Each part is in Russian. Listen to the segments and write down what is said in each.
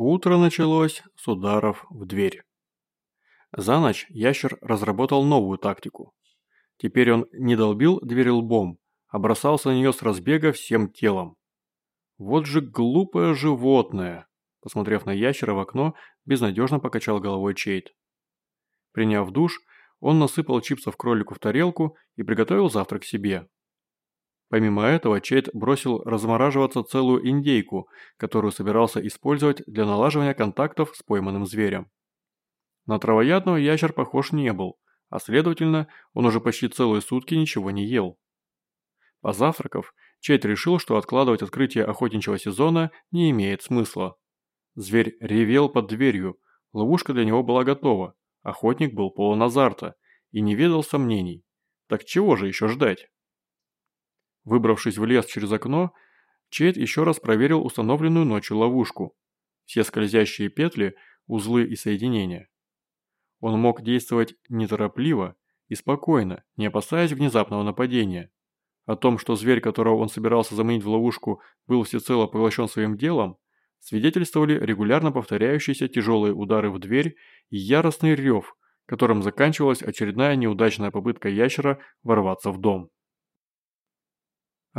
Утро началось с ударов в дверь. За ночь ящер разработал новую тактику. Теперь он не долбил дверь лбом, а бросался на нее с разбега всем телом. Вот же глупое животное! Посмотрев на ящера в окно, безнадежно покачал головой Чейт. Приняв душ, он насыпал чипсов кролику в тарелку и приготовил завтрак себе. Помимо этого, Чейт бросил размораживаться целую индейку, которую собирался использовать для налаживания контактов с пойманным зверем. На травоядного ящер похож не был, а следовательно, он уже почти целые сутки ничего не ел. Позавтракав, Чейт решил, что откладывать открытие охотничьего сезона не имеет смысла. Зверь ревел под дверью, ловушка для него была готова, охотник был полон азарта и не ведал сомнений. Так чего же еще ждать? Выбравшись в лес через окно, Чейд еще раз проверил установленную ночью ловушку. Все скользящие петли, узлы и соединения. Он мог действовать неторопливо и спокойно, не опасаясь внезапного нападения. О том, что зверь, которого он собирался заманить в ловушку, был всецело поглощен своим делом, свидетельствовали регулярно повторяющиеся тяжелые удары в дверь и яростный рев, которым заканчивалась очередная неудачная попытка ящера ворваться в дом.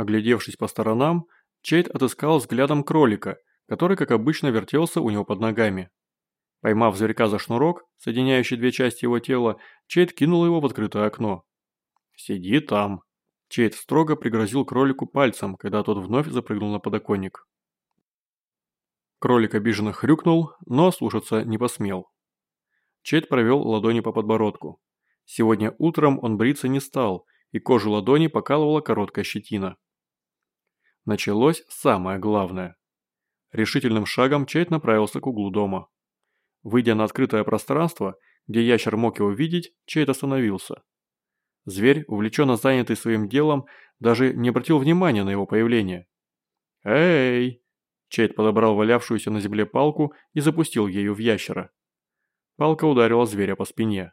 Оглядевшись по сторонам, Чейд отыскал взглядом кролика, который, как обычно, вертелся у него под ногами. Поймав зверька за шнурок, соединяющий две части его тела, Чейд кинул его в открытое окно. «Сиди там». Чейд строго пригрозил кролику пальцем, когда тот вновь запрыгнул на подоконник. Кролик обиженно хрюкнул, но слушаться не посмел. Чейд провел ладони по подбородку. Сегодня утром он бриться не стал, и кожу ладони покалывала короткая щетина. Началось самое главное. Решительным шагом Чейт направился к углу дома. Выйдя на открытое пространство, где ящер мог его видеть, Чейт остановился. Зверь, увлеченно занятый своим делом, даже не обратил внимания на его появление. «Эй!» Чейт подобрал валявшуюся на земле палку и запустил ею в ящера. Палка ударила зверя по спине.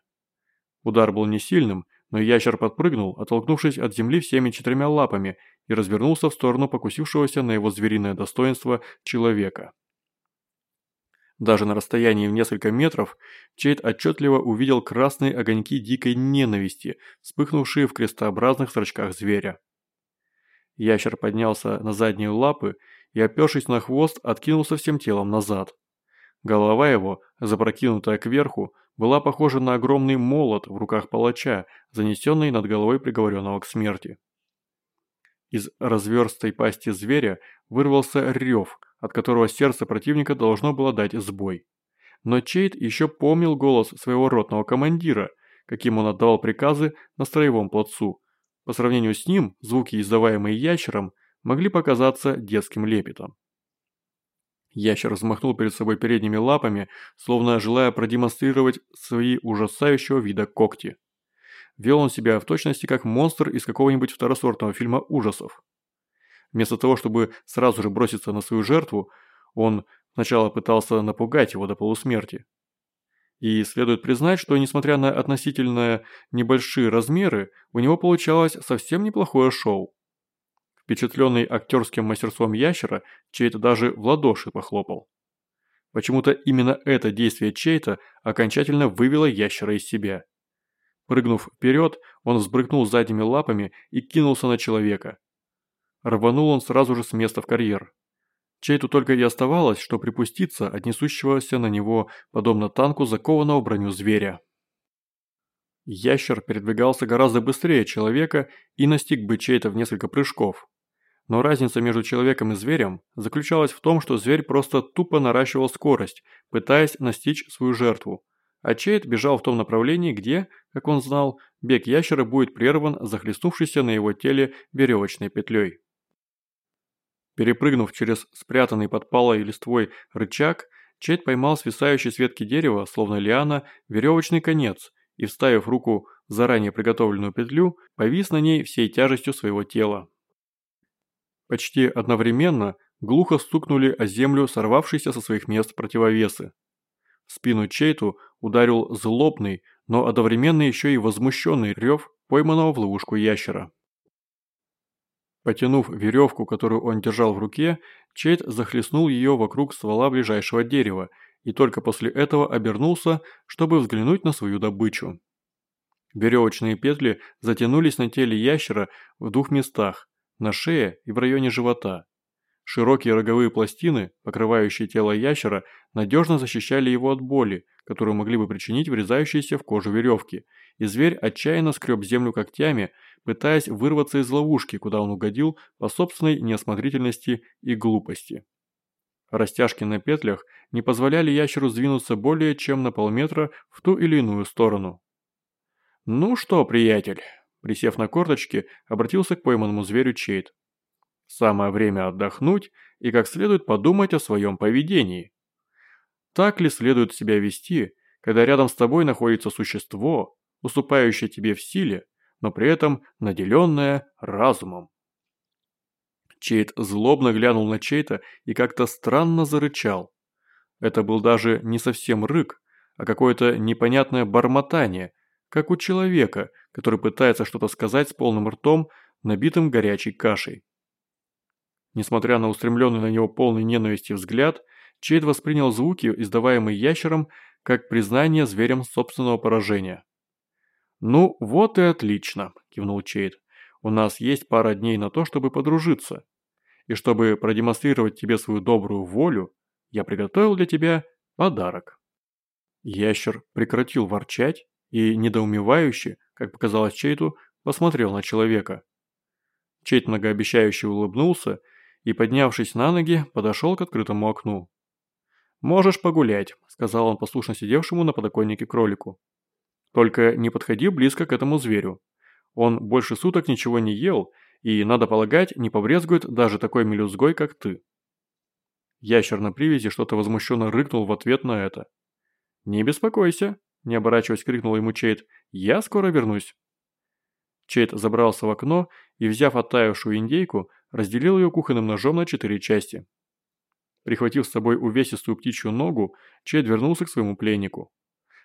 Удар был не сильным, но ящер подпрыгнул, оттолкнувшись от земли всеми четырьмя лапами и развернулся в сторону покусившегося на его звериное достоинство человека. Даже на расстоянии в несколько метров Чейд отчетливо увидел красные огоньки дикой ненависти, вспыхнувшие в крестообразных зрачках зверя. Ящер поднялся на задние лапы и, опершись на хвост, откинулся всем телом назад. Голова его, запрокинутая кверху, была похожа на огромный молот в руках палача, занесенный над головой приговоренного к смерти. Из разверстой пасти зверя вырвался рев, от которого сердце противника должно было дать сбой. Но Чейд еще помнил голос своего ротного командира, каким он отдавал приказы на строевом плацу. По сравнению с ним, звуки, издаваемые ящером, могли показаться детским лепетом. Ящер взмахнул перед собой передними лапами, словно желая продемонстрировать свои ужасающего вида когти. Вел он себя в точности как монстр из какого-нибудь второсортного фильма ужасов. Вместо того, чтобы сразу же броситься на свою жертву, он сначала пытался напугать его до полусмерти. И следует признать, что несмотря на относительно небольшие размеры, у него получалось совсем неплохое шоу. Впечатленный актерским мастерством ящера, Чейта даже в ладоши похлопал. Почему-то именно это действие Чейта окончательно вывело ящера из себя. Прыгнув вперед, он взбрыкнул задними лапами и кинулся на человека. Рванул он сразу же с места в карьер. Чейту только и оставалось, что припуститься от несущегося на него, подобно танку закованного броню зверя. Ящер передвигался гораздо быстрее человека и настиг бы Чейта в несколько прыжков. Но разница между человеком и зверем заключалась в том, что зверь просто тупо наращивал скорость, пытаясь настичь свою жертву. А Чейд бежал в том направлении, где, как он знал, бег ящера будет прерван захлестнувшейся на его теле веревочной петлей. Перепрыгнув через спрятанный под палой листвой рычаг, Чейд поймал свисающий с ветки дерева, словно лиана, веревочный конец и, вставив руку в заранее приготовленную петлю, повис на ней всей тяжестью своего тела. Почти одновременно глухо стукнули о землю сорвавшиеся со своих мест противовесы. В спину Чейту ударил злобный, но одновременно еще и возмущенный рев пойманного в ловушку ящера. Потянув веревку, которую он держал в руке, Чейд захлестнул ее вокруг ствола ближайшего дерева и только после этого обернулся, чтобы взглянуть на свою добычу. Веревочные петли затянулись на теле ящера в двух местах – на шее и в районе живота. Широкие роговые пластины, покрывающие тело ящера, надежно защищали его от боли, которую могли бы причинить врезающиеся в кожу веревки, и зверь отчаянно скреб землю когтями, пытаясь вырваться из ловушки, куда он угодил по собственной неосмотрительности и глупости. Растяжки на петлях не позволяли ящеру сдвинуться более чем на полметра в ту или иную сторону. «Ну что, приятель?» Присев на корточки, обратился к пойманному зверю Чейд. Самое время отдохнуть и как следует подумать о своем поведении. Так ли следует себя вести, когда рядом с тобой находится существо, уступающее тебе в силе, но при этом наделенное разумом? Чейт злобно глянул на Чейта и как-то странно зарычал. Это был даже не совсем рык, а какое-то непонятное бормотание, как у человека, который пытается что-то сказать с полным ртом, набитым горячей кашей. Несмотря на устремленный на него полный ненависти взгляд, Чейд воспринял звуки, издаваемые ящером, как признание зверем собственного поражения. «Ну, вот и отлично», – кивнул Чейд. «У нас есть пара дней на то, чтобы подружиться. И чтобы продемонстрировать тебе свою добрую волю, я приготовил для тебя подарок». Ящер прекратил ворчать и, недоумевающе, как показалось Чейду, посмотрел на человека. Чейд многообещающе улыбнулся и, поднявшись на ноги, подошел к открытому окну. «Можешь погулять», – сказал он послушно сидевшему на подоконнике кролику. «Только не подходи близко к этому зверю. Он больше суток ничего не ел и, надо полагать, не побрезгует даже такой мелюзгой, как ты». Ящер на привязи что-то возмущенно рыкнул в ответ на это. «Не беспокойся», – не оборачиваясь, крикнул ему Чейд. «Я скоро вернусь». Чейд забрался в окно и, взяв оттаившую индейку, разделил ее кухонным ножом на четыре части. Прихватив с собой увесистую птичью ногу, Чейд вернулся к своему пленнику.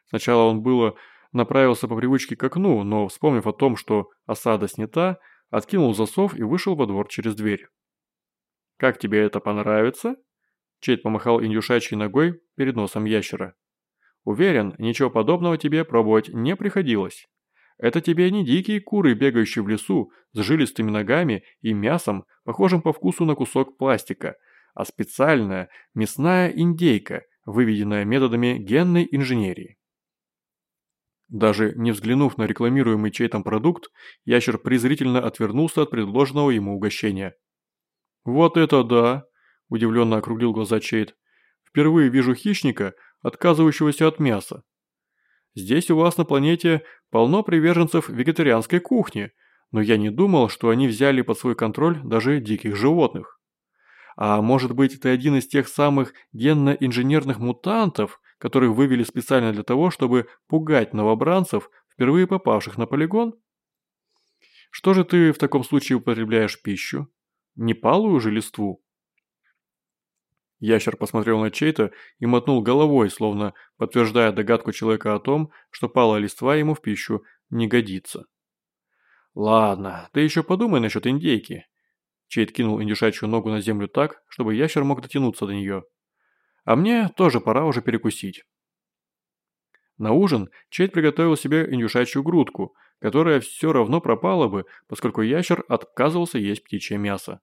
Сначала он было направился по привычке к окну, но, вспомнив о том, что осада снята, откинул засов и вышел во двор через дверь. «Как тебе это понравится?» Чейд помахал индюшачьей ногой перед носом ящера. «Уверен, ничего подобного тебе пробовать не приходилось». Это тебе не дикие куры, бегающие в лесу, с жилистыми ногами и мясом, похожим по вкусу на кусок пластика, а специальная мясная индейка, выведенная методами генной инженерии. Даже не взглянув на рекламируемый чей-то продукт, ящер презрительно отвернулся от предложенного ему угощения. «Вот это да!» – удивленно округлил глаза Чейд. «Впервые вижу хищника, отказывающегося от мяса. Здесь у вас на планете полно приверженцев вегетарианской кухни, но я не думал, что они взяли под свой контроль даже диких животных. А может быть, ты один из тех самых генно-инженерных мутантов, которых вывели специально для того, чтобы пугать новобранцев, впервые попавших на полигон? Что же ты в таком случае употребляешь пищу? Не палую же листву? Ящер посмотрел на чей-то и мотнул головой, словно подтверждая догадку человека о том, что палая листва ему в пищу не годится. «Ладно, ты еще подумай насчет индейки». Чейд кинул индюшачью ногу на землю так, чтобы ящер мог дотянуться до нее. «А мне тоже пора уже перекусить». На ужин Чейд приготовил себе индюшачью грудку, которая все равно пропала бы, поскольку ящер отказывался есть птичье мясо.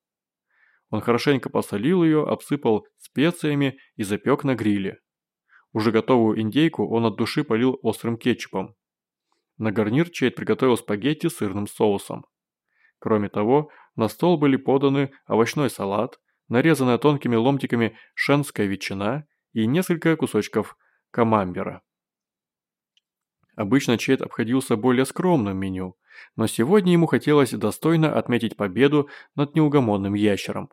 Он хорошенько посолил ее, обсыпал специями и запек на гриле. Уже готовую индейку он от души полил острым кетчупом. На гарнир Чейд приготовил спагетти с сырным соусом. Кроме того, на стол были поданы овощной салат, нарезанная тонкими ломтиками шенская ветчина и несколько кусочков камамбера. Обычно Чейд обходился более скромным меню, но сегодня ему хотелось достойно отметить победу над неугомонным ящером.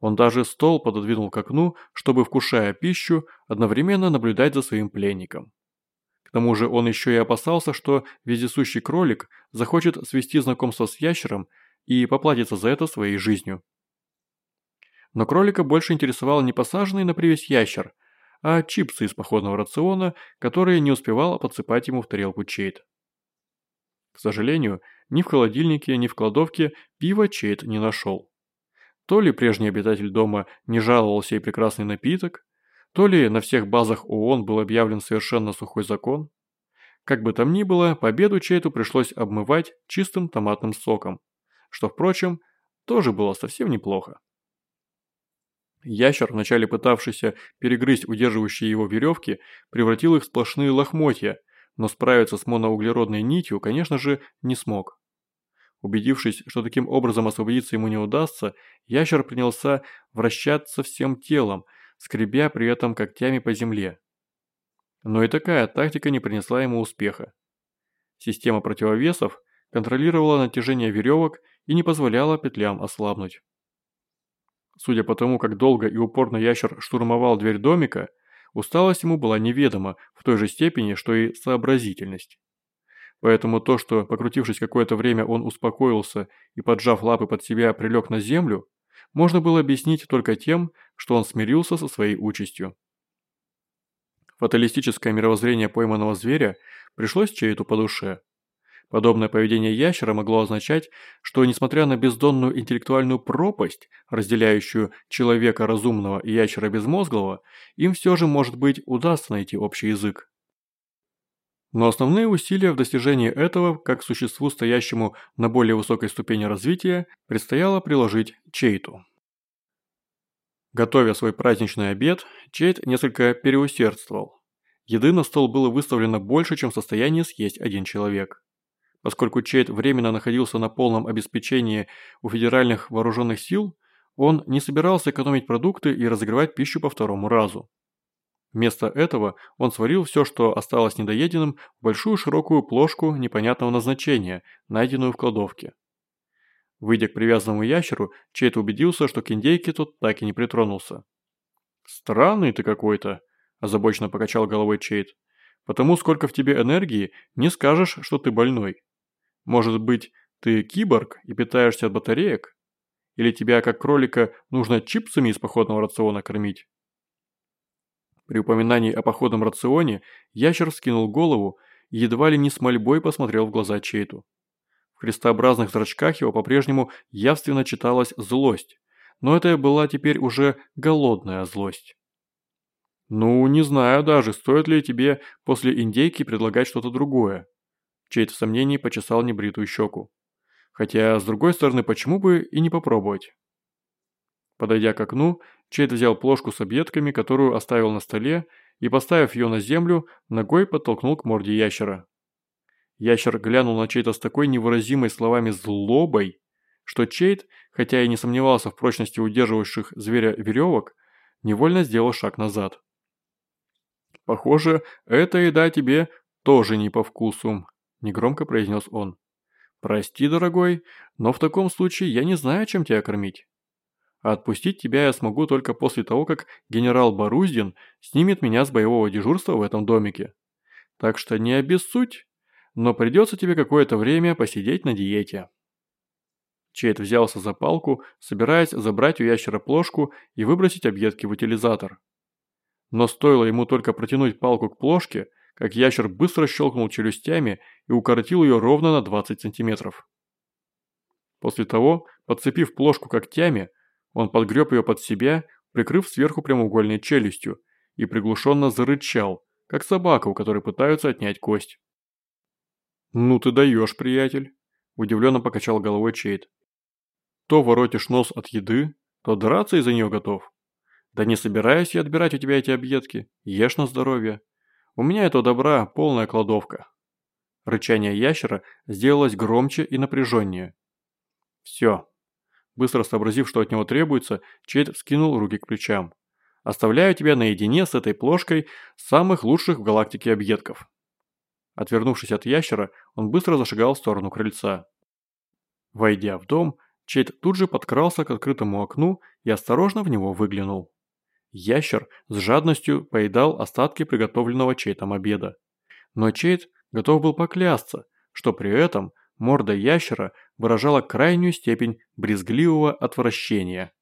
Он даже стол пододвинул к окну, чтобы, вкушая пищу, одновременно наблюдать за своим пленником. К тому же он еще и опасался, что вездесущий кролик захочет свести знакомство с ящером и поплатится за это своей жизнью. Но кролика больше интересовал не посаженный на привязь ящер, а чипсы из походного рациона, которые не успевал подсыпать ему в тарелку Чейд. К сожалению, ни в холодильнике, ни в кладовке пива Чейд не нашел. То ли прежний обитатель дома не жаловал сей прекрасный напиток, то ли на всех базах ООН был объявлен совершенно сухой закон. Как бы там ни было, победу Чейту пришлось обмывать чистым томатным соком, что, впрочем, тоже было совсем неплохо. Ящер, вначале пытавшийся перегрызть удерживающие его веревки, превратил их в сплошные лохмотья, но справиться с моноуглеродной нитью, конечно же, не смог. Убедившись, что таким образом освободиться ему не удастся, ящер принялся вращаться всем телом, скребя при этом когтями по земле. Но и такая тактика не принесла ему успеха. Система противовесов контролировала натяжение веревок и не позволяла петлям ослабнуть. Судя по тому, как долго и упорно ящер штурмовал дверь домика, усталость ему была неведома в той же степени, что и сообразительность. Поэтому то, что, покрутившись какое-то время, он успокоился и, поджав лапы под себя, прилег на землю, можно было объяснить только тем, что он смирился со своей участью. Фаталистическое мировоззрение пойманного зверя пришлось Чейту по душе. Подобное поведение ящера могло означать, что несмотря на бездонную интеллектуальную пропасть, разделяющую человека разумного и ящера безмозглого, им все же, может быть, удастся найти общий язык. Но основные усилия в достижении этого, как существу, стоящему на более высокой ступени развития, предстояло приложить Чейту. Готовя свой праздничный обед, Чейт несколько переусердствовал. Еды на стол было выставлено больше, чем в состоянии съесть один человек. Поскольку Чейт временно находился на полном обеспечении у федеральных вооруженных сил, он не собирался экономить продукты и разогревать пищу по второму разу. Вместо этого он сварил все, что осталось недоеденным, в большую широкую плошку непонятного назначения, найденную в кладовке. Выйдя к привязанному ящеру, Чейт убедился, что к индейке тот так и не притронулся. «Странный ты какой-то», – озабоченно покачал головой Чейт. «Потому сколько в тебе энергии, не скажешь, что ты больной. Может быть, ты киборг и питаешься от батареек? Или тебя, как кролика, нужно чипсами из походного рациона кормить?» При упоминании о походном рационе ящер вскинул голову и едва ли не с мольбой посмотрел в глаза Чейту. В крестообразных зрачках его по-прежнему явственно читалась злость, но это была теперь уже голодная злость. «Ну, не знаю даже, стоит ли тебе после индейки предлагать что-то другое». Чейт в сомнении почесал небритую щеку. Хотя, с другой стороны, почему бы и не попробовать? Подойдя к окну, Чейд взял плошку с объедками, которую оставил на столе, и, поставив ее на землю, ногой подтолкнул к морде ящера. Ящер глянул на Чейда с такой невыразимой словами злобой, что Чейд, хотя и не сомневался в прочности удерживающих зверя веревок, невольно сделал шаг назад. «Похоже, эта еда тебе тоже не по вкусу», – негромко произнес он. «Прости, дорогой, но в таком случае я не знаю, чем тебя кормить а отпустить тебя я смогу только после того, как генерал Боруздин снимет меня с боевого дежурства в этом домике. Так что не обессудь, но придется тебе какое-то время посидеть на диете». Чейд взялся за палку, собираясь забрать у ящера плошку и выбросить объедки в утилизатор. Но стоило ему только протянуть палку к плошке, как ящер быстро щелкнул челюстями и укоротил ее ровно на 20 сантиметров. После того, подцепив плошку когтями, он подгреб ее под себя, прикрыв сверху прямоугольной челюстью, и приглушенно зарычал, как собака, у которой пытаются отнять кость. «Ну ты даешь, приятель», – удивленно покачал головой Чейд. «То воротишь нос от еды, то драться из-за нее готов. Да не собираюсь я отбирать у тебя эти объедки, ешь на здоровье. У меня этого добра полная кладовка». Рычание ящера сделалось громче и напряженнее. «Все, Быстро сообразив, что от него требуется, Чейд вскинул руки к плечам. «Оставляю тебя наедине с этой плошкой самых лучших в галактике объедков». Отвернувшись от ящера, он быстро зашагал в сторону крыльца. Войдя в дом, Чейд тут же подкрался к открытому окну и осторожно в него выглянул. Ящер с жадностью поедал остатки приготовленного Чейтом обеда. Но Чейд готов был поклясться, что при этом Морда ящера выражала крайнюю степень брезгливого отвращения.